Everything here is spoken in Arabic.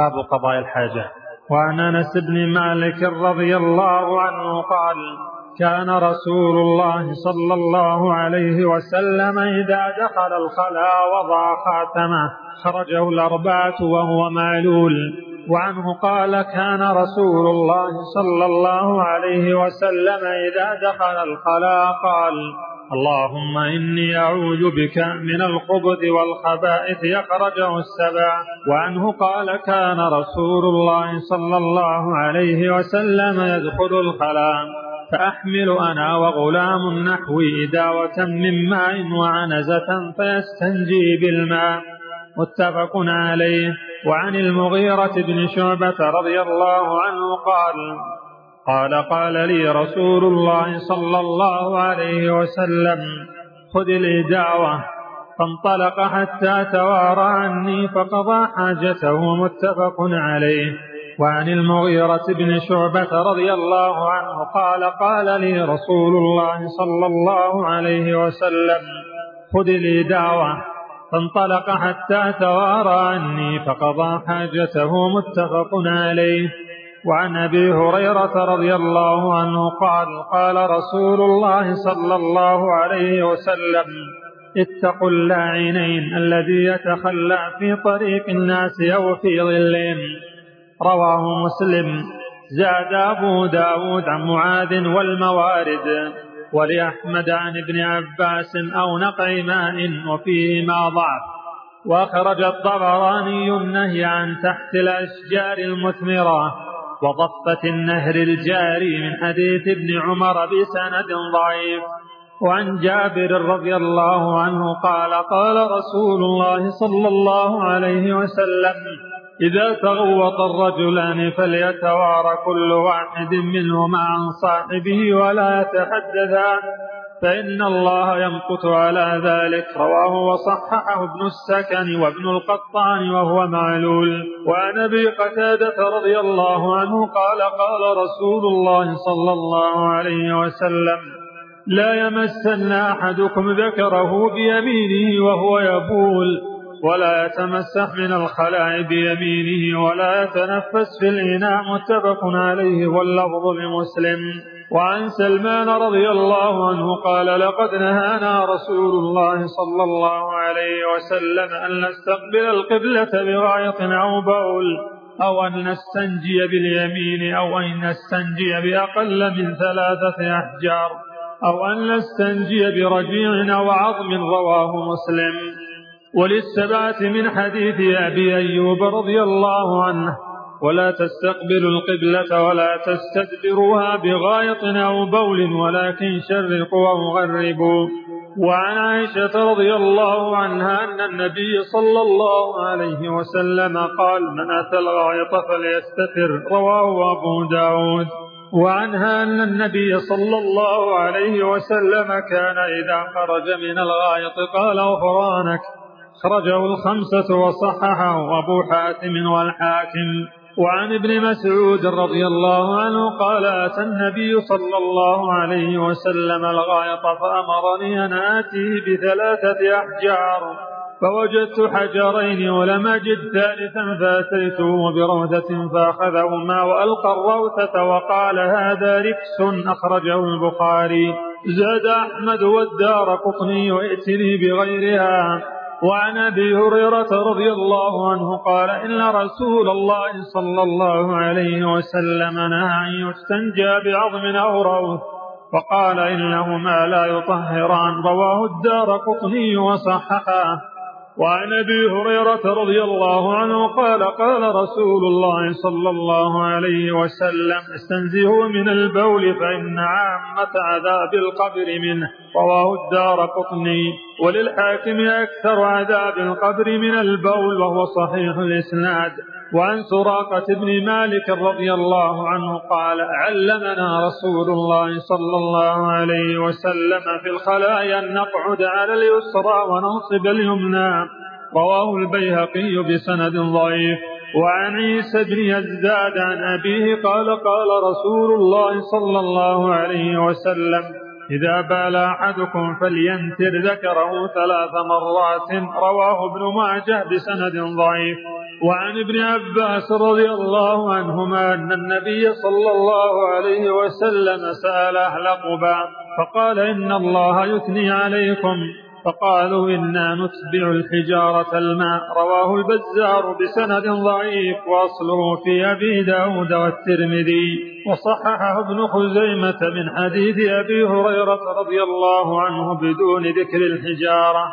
باب قضاء الحاجة. وعن أنس بن مالك رضي الله عنه قال كان رسول الله صلى الله عليه وسلم إذا دخل الخلاء وضع خاتمه خرجه الأربعة وهو معلول وعنه قال كان رسول الله صلى الله عليه وسلم إذا دخل الخلاء قال اللهم إني أعوذ بك من الخبث والخبائث يخرجه السبع وعنه قال كان رسول الله صلى الله عليه وسلم يدخل الخلاء. فأحمل أنا وغلام نحوي داوة من ماء وعنزة فيستنجي بالماء. متفق عليه. وعن المغيرة بن شعبة رضي الله عنه قال قال قال لي رسول الله صلى الله عليه وسلم خذ لي دعوة. فانطلق حتى توارى عني فقضى حاجته متفق عليه. وعن المغيرة بن شعبة رضي الله عنه قال قال لي رسول الله صلى الله عليه وسلم خذ لي دعوة. فانطلق حتى توارى عني فقضى حاجته متفق عليه. وعن أبي هريرة رضي الله عنه قال قال رسول الله صلى الله عليه وسلم اتقوا اللاعنين الذي يتخلى في طريق الناس أو في ظلهم رواه مسلم. زاد أبو داود عن معاذ والموارد ولأحمد عن ابن عباس أو نقع ماء وفيهما ضعف. وأخرج الطبراني النهي عن تحت الأشجار المثمرة. وضفة النهر الجاري من حديث ابن عمر بسند ضعيف. وعن جابر رضي الله عنه قال قال رسول الله صلى الله عليه وسلم إذا تغوط الرجلان فليتوارى كل واحد منهما عن صاحبه ولا يتحدثان فإن الله يمقت على ذلك. رواه وصححه ابن السكن وابن القطان وهو معلول. وعن أبي قتادة رضي الله عنه قال قال رسول الله صلى الله عليه وسلم لا يمسن أحدكم ذكره بيمينه وهو يبول ولا يتمسح من الخلاء بيمينه ولا يتنفس في الإناء. متفق عليه واللفظ لمسلم وعن سلمان رضي الله عنه قال لقد نهانا رسول الله صلى الله عليه وسلم أن نستقبل القبلة بغاية أو بول أو أن نستنجي باليمين أو أن نستنجي بأقل من ثلاثة أحجار أو أن نستنجي برجيع أو عظم رواه مسلم. وللسبعة من حديث أبي أيوب رضي الله عنه ولا تستقبلوا القبلة ولا تستدبروها بغاية أو بول ولكن شرقوا أو غربوا. وعن عائشة رضي الله عنها أن النبي صلى الله عليه وسلم قال من أتى الغاية فليستتر. رواه أبو داود. وعنها أن النبي صلى الله عليه وسلم كان إذا خرج من الغايط قال غفرانك أخرجه الخمسة وصححه أبو حاتم والحاكم. وعن ابن مسعود رضي الله عنه قال أتى النبي صلى الله عليه وسلم الغايط فأمرني أن آتيه بثلاثة أحجار فوجدت حجرين ولم أجد ثالثا فأتيته بروثة فأخذهما وألقى الروثة وقال هذا ركس أخرجه البخاري زاد أحمد والدار قطني ائتني بغيرها. وعن أبي هريرة رضي الله عنه قال إن رسول الله صلى الله عليه وسلم نهى أن يستنجى بعظم أو روث فقال إنهما لا يطهران رواه الدار قطني وصححه. وعن أبي هريرة رضي الله عنه قال قال رسول الله صلى الله عليه وسلم استنزهوا من البول فإن عامة عذاب القبر منه رواه الدار قطني. وللحاكم أكثر عذاب القبر من البول وهو صحيح الإسناد. وعن سراقة بن مالك رضي الله عنه قال علمنا رسول الله صلى الله عليه وسلم في الخلايا أن نقعد على اليسرى وننصب اليمنى. رواه البيهقي بسند ضعيف. وعن عيسى بن يزداد عن أبيه قال قال رسول الله صلى الله عليه وسلم إذا بال أحدكم فلينتر ذكره ثلاث مرات. رواه ابن ماجه بسند ضعيف. وعن ابن عباس رضي الله عنهما أن النبي صلى الله عليه وسلم سأل أهل قباء فقال إن الله يثني عليكم. فقالوا إنا نتبع الحجارة الماء. رواه البزار بسند ضعيف وأصله في أبي داود والترمذي. وصححه ابن خزيمة من حديث أبي هريرة رضي الله عنه بدون ذكر الحجارة.